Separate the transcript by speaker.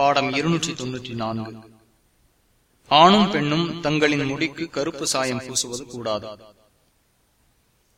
Speaker 1: பாடம் இருநூற்றி தொன்னூற்றி நான்கு ஆணும் பெண்ணும் தங்களின் முடிக்கு கருப்பு சாயம் பூசுவது கூடாது.